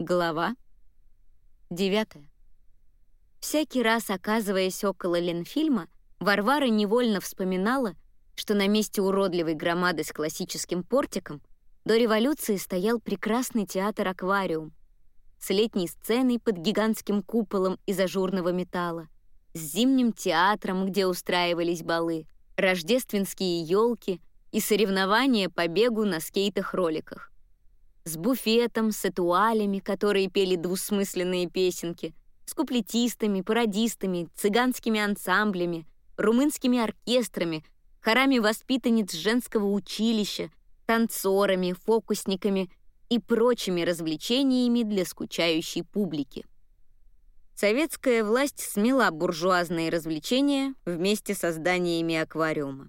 Глава 9. Всякий раз, оказываясь около Ленфильма, Варвара невольно вспоминала, что на месте уродливой громады с классическим портиком до революции стоял прекрасный театр-аквариум с летней сценой под гигантским куполом из ажурного металла, с зимним театром, где устраивались балы, рождественские елки и соревнования по бегу на скейтах-роликах. С буфетом, с этуалями, которые пели двусмысленные песенки, с куплетистами, пародистами, цыганскими ансамблями, румынскими оркестрами, хорами воспитанниц женского училища, танцорами, фокусниками и прочими развлечениями для скучающей публики. Советская власть смела буржуазные развлечения вместе со зданиями аквариума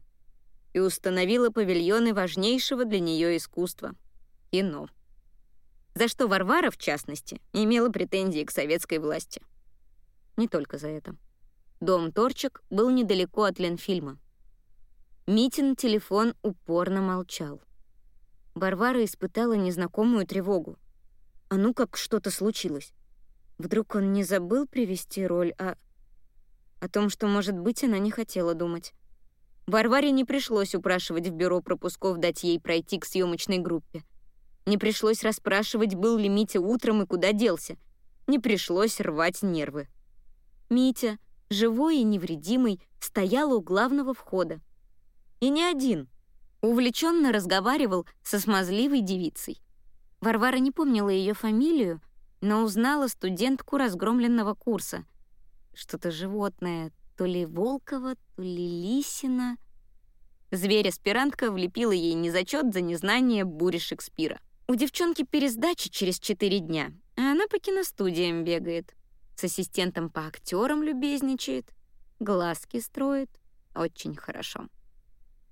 и установила павильоны важнейшего для нее искусства — кино. За что Варвара, в частности, имела претензии к советской власти. Не только за это. Дом Торчик был недалеко от Ленфильма. Митин телефон упорно молчал. Варвара испытала незнакомую тревогу. А ну как что-то случилось. Вдруг он не забыл привести роль, а... О том, что, может быть, она не хотела думать. Варваре не пришлось упрашивать в бюро пропусков дать ей пройти к съемочной группе. Не пришлось расспрашивать, был ли Митя утром и куда делся. Не пришлось рвать нервы. Митя, живой и невредимый, стоял у главного входа. И не один. Увлеченно разговаривал со смазливой девицей. Варвара не помнила ее фамилию, но узнала студентку разгромленного курса. Что-то животное, то ли Волкова, то ли Лисина. Зверь-аспирантка влепила ей незачет за незнание бури Шекспира. У девчонки пересдача через четыре дня, а она по киностудиям бегает. С ассистентом по актерам любезничает, глазки строит. Очень хорошо.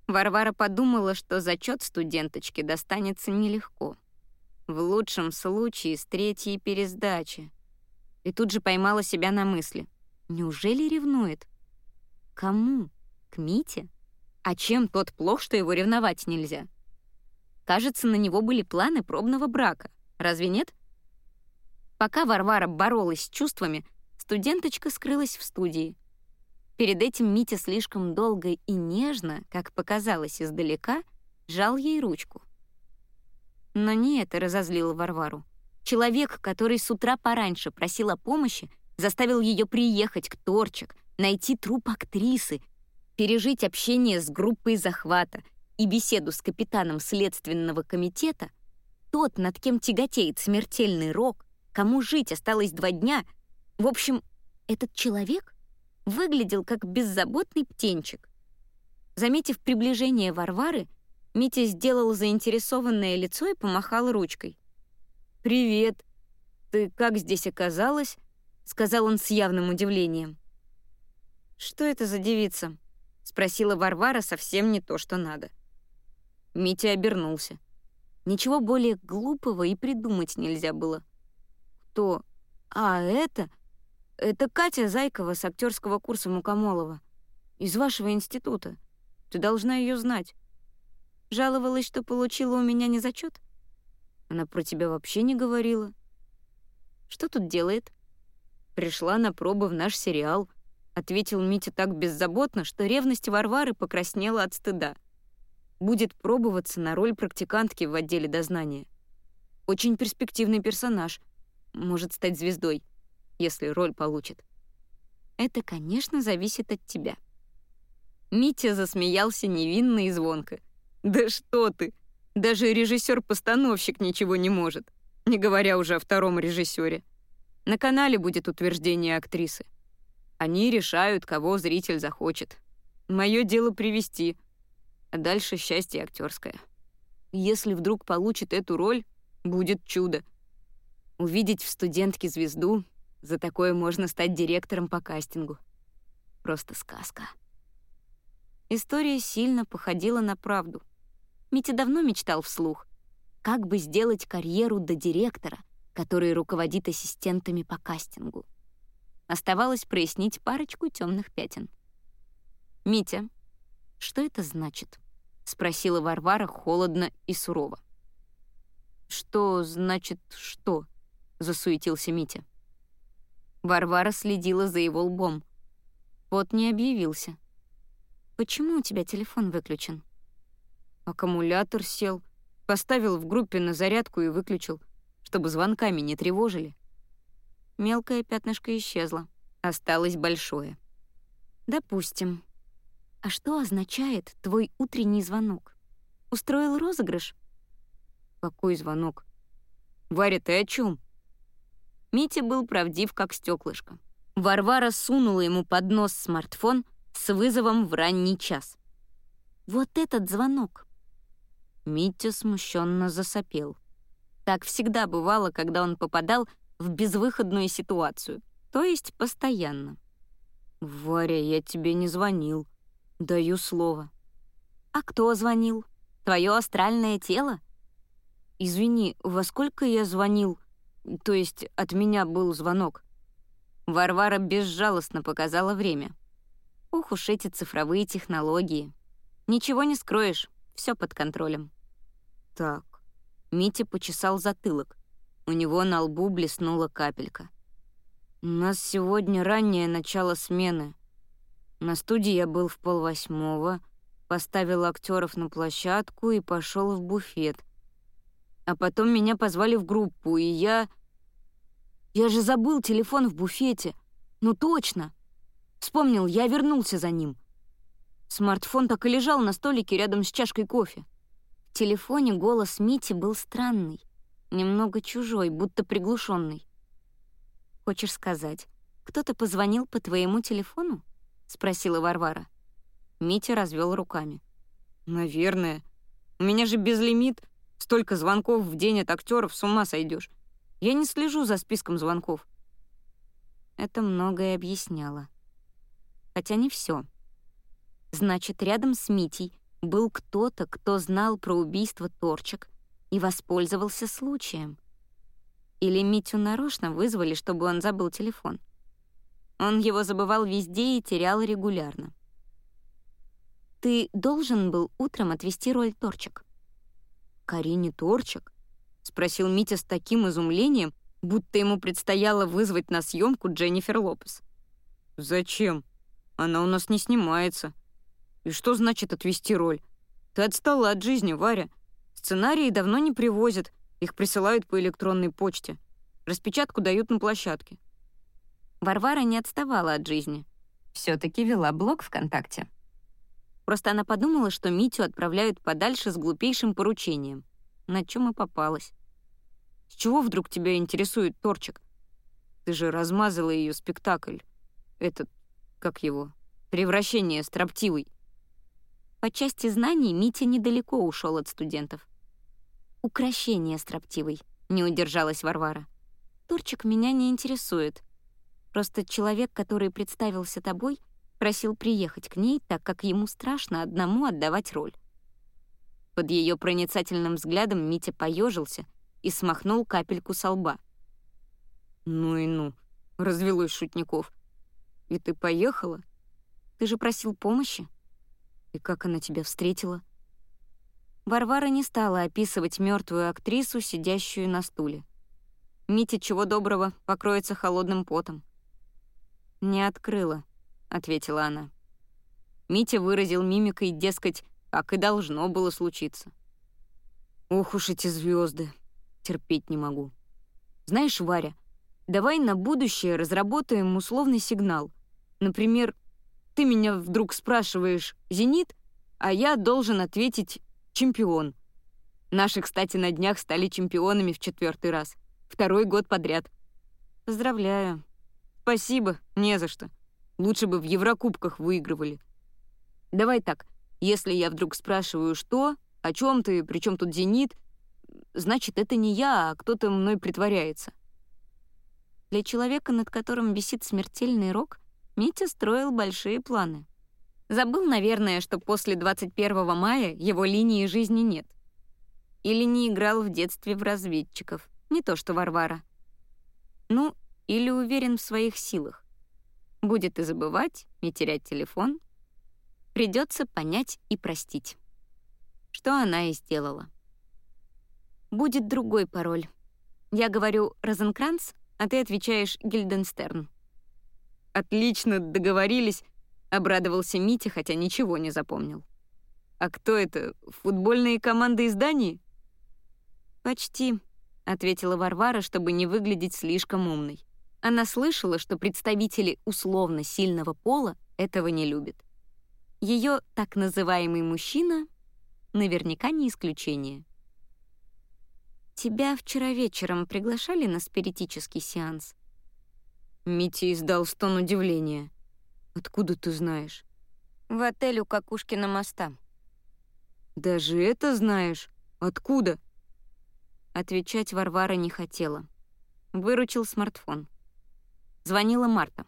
Варвара подумала, что зачет студенточке достанется нелегко. В лучшем случае с третьей пересдачи. И тут же поймала себя на мысли. Неужели ревнует? Кому? К Мите? А чем тот плох, что его ревновать нельзя? Кажется, на него были планы пробного брака. Разве нет? Пока Варвара боролась с чувствами, студенточка скрылась в студии. Перед этим Митя слишком долго и нежно, как показалось издалека, жал ей ручку. Но не это разозлило Варвару. Человек, который с утра пораньше просил о помощи, заставил ее приехать к Торчик, найти труп актрисы, пережить общение с группой захвата и беседу с капитаном следственного комитета, тот, над кем тяготеет смертельный рок, кому жить осталось два дня, в общем, этот человек выглядел как беззаботный птенчик. Заметив приближение Варвары, Митя сделал заинтересованное лицо и помахал ручкой. «Привет. Ты как здесь оказалась?» — сказал он с явным удивлением. «Что это за девица?» — спросила Варвара совсем не то, что надо. Митя обернулся. Ничего более глупого и придумать нельзя было. «Кто? А, это? Это Катя Зайкова с актерского курса Мукомолова. Из вашего института. Ты должна ее знать». Жаловалась, что получила у меня не зачет? Она про тебя вообще не говорила. Что тут делает? Пришла на пробы в наш сериал, ответил Митя так беззаботно, что ревность Варвары покраснела от стыда. Будет пробоваться на роль практикантки в отделе дознания. Очень перспективный персонаж. Может стать звездой, если роль получит. Это, конечно, зависит от тебя. Митя засмеялся невинно и звонко. Да что ты! Даже режиссер-постановщик ничего не может, не говоря уже о втором режиссере. На канале будет утверждение актрисы. Они решают, кого зритель захочет. Мое дело привести, а дальше счастье актерское. Если вдруг получит эту роль, будет чудо. Увидеть в студентке звезду, за такое можно стать директором по кастингу. Просто сказка. История сильно походила на правду. Митя давно мечтал вслух. Как бы сделать карьеру до директора, который руководит ассистентами по кастингу? Оставалось прояснить парочку темных пятен. «Митя, что это значит?» — спросила Варвара холодно и сурово. «Что значит что?» — засуетился Митя. Варвара следила за его лбом. Пот не объявился. «Почему у тебя телефон выключен?» Аккумулятор сел, поставил в группе на зарядку и выключил, чтобы звонками не тревожили. Мелкое пятнышко исчезло, осталось большое. «Допустим. А что означает твой утренний звонок? Устроил розыгрыш?» «Какой звонок?» «Варя, ты о чем? Митя был правдив, как стеклышко. Варвара сунула ему под нос смартфон с вызовом в ранний час. «Вот этот звонок!» Митя смущенно засопел. Так всегда бывало, когда он попадал в безвыходную ситуацию, то есть постоянно. «Варя, я тебе не звонил. Даю слово». «А кто звонил? Твое астральное тело?» «Извини, во сколько я звонил? То есть от меня был звонок?» Варвара безжалостно показала время. Ух уж эти цифровые технологии. Ничего не скроешь, все под контролем. Так. Митя почесал затылок. У него на лбу блеснула капелька. У нас сегодня раннее начало смены. На студии я был в полвосьмого, поставил актеров на площадку и пошел в буфет. А потом меня позвали в группу, и я... Я же забыл телефон в буфете. Ну точно. Вспомнил, я вернулся за ним. Смартфон так и лежал на столике рядом с чашкой кофе. В телефоне голос Мити был странный, немного чужой, будто приглушенный. «Хочешь сказать, кто-то позвонил по твоему телефону?» — спросила Варвара. Митя развел руками. «Наверное. У меня же безлимит. Столько звонков в день от актеров, с ума сойдешь. Я не слежу за списком звонков. Это многое объясняло. Хотя не все. Значит, рядом с Митей был кто-то, кто знал про убийство Торчек и воспользовался случаем. Или Митю нарочно вызвали, чтобы он забыл телефон. Он его забывал везде и терял регулярно. «Ты должен был утром отвести роль Торчек». «Карине Торчек?» — спросил Митя с таким изумлением, будто ему предстояло вызвать на съемку Дженнифер Лопес. «Зачем? Она у нас не снимается. И что значит отвести роль? Ты отстала от жизни, Варя. Сценарии давно не привозят, их присылают по электронной почте. Распечатку дают на площадке». Варвара не отставала от жизни. все таки вела блог ВКонтакте. Просто она подумала, что Митю отправляют подальше с глупейшим поручением, на чем и попалась. С чего вдруг тебя интересует торчик? Ты же размазала ее спектакль. Этот, как его, превращение строптивой. По части знаний Митя недалеко ушел от студентов. «Укращение строптивой», — не удержалась Варвара. «Торчик меня не интересует. Просто человек, который представился тобой, просил приехать к ней, так как ему страшно одному отдавать роль». Под ее проницательным взглядом Митя поежился — и смахнул капельку со лба. «Ну и ну», — развелось шутников. «И ты поехала? Ты же просил помощи. И как она тебя встретила?» Варвара не стала описывать мертвую актрису, сидящую на стуле. Митя, чего доброго, покроется холодным потом. «Не открыла», — ответила она. Митя выразил мимикой, дескать, как и должно было случиться. «Ох уж эти звезды, терпеть не могу. Знаешь, Варя, давай на будущее разработаем условный сигнал. Например, ты меня вдруг спрашиваешь «Зенит?», а я должен ответить «Чемпион». Наши, кстати, на днях стали чемпионами в четвертый раз. Второй год подряд. Поздравляю. Спасибо, не за что. Лучше бы в Еврокубках выигрывали. Давай так, если я вдруг спрашиваю «что?», «о чем ты?», «при чем тут «Зенит?», значит, это не я, а кто-то мной притворяется. Для человека, над которым висит смертельный рок, Митя строил большие планы. Забыл, наверное, что после 21 мая его линии жизни нет. Или не играл в детстве в разведчиков, не то что Варвара. Ну, или уверен в своих силах. Будет и забывать, и терять телефон. Придется понять и простить. Что она и сделала будет другой пароль. Я говорю «Розенкранц», а ты отвечаешь «Гильденстерн». «Отлично, договорились», — обрадовался Митя, хотя ничего не запомнил. «А кто это? Футбольные команды из Дании?» «Почти», — ответила Варвара, чтобы не выглядеть слишком умной. Она слышала, что представители условно сильного пола этого не любят. Ее так называемый мужчина наверняка не исключение. «Тебя вчера вечером приглашали на спиритический сеанс?» Митя издал стон удивления. «Откуда ты знаешь?» «В отель у Какушкина моста». «Даже это знаешь? Откуда?» Отвечать Варвара не хотела. Выручил смартфон. Звонила Марта.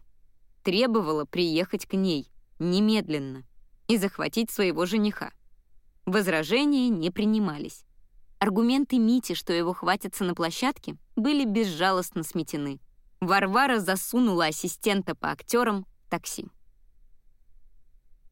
Требовала приехать к ней, немедленно, и захватить своего жениха. Возражения не принимались. Аргументы Мити, что его хватится на площадке, были безжалостно сметены. Варвара засунула ассистента по актерам в такси.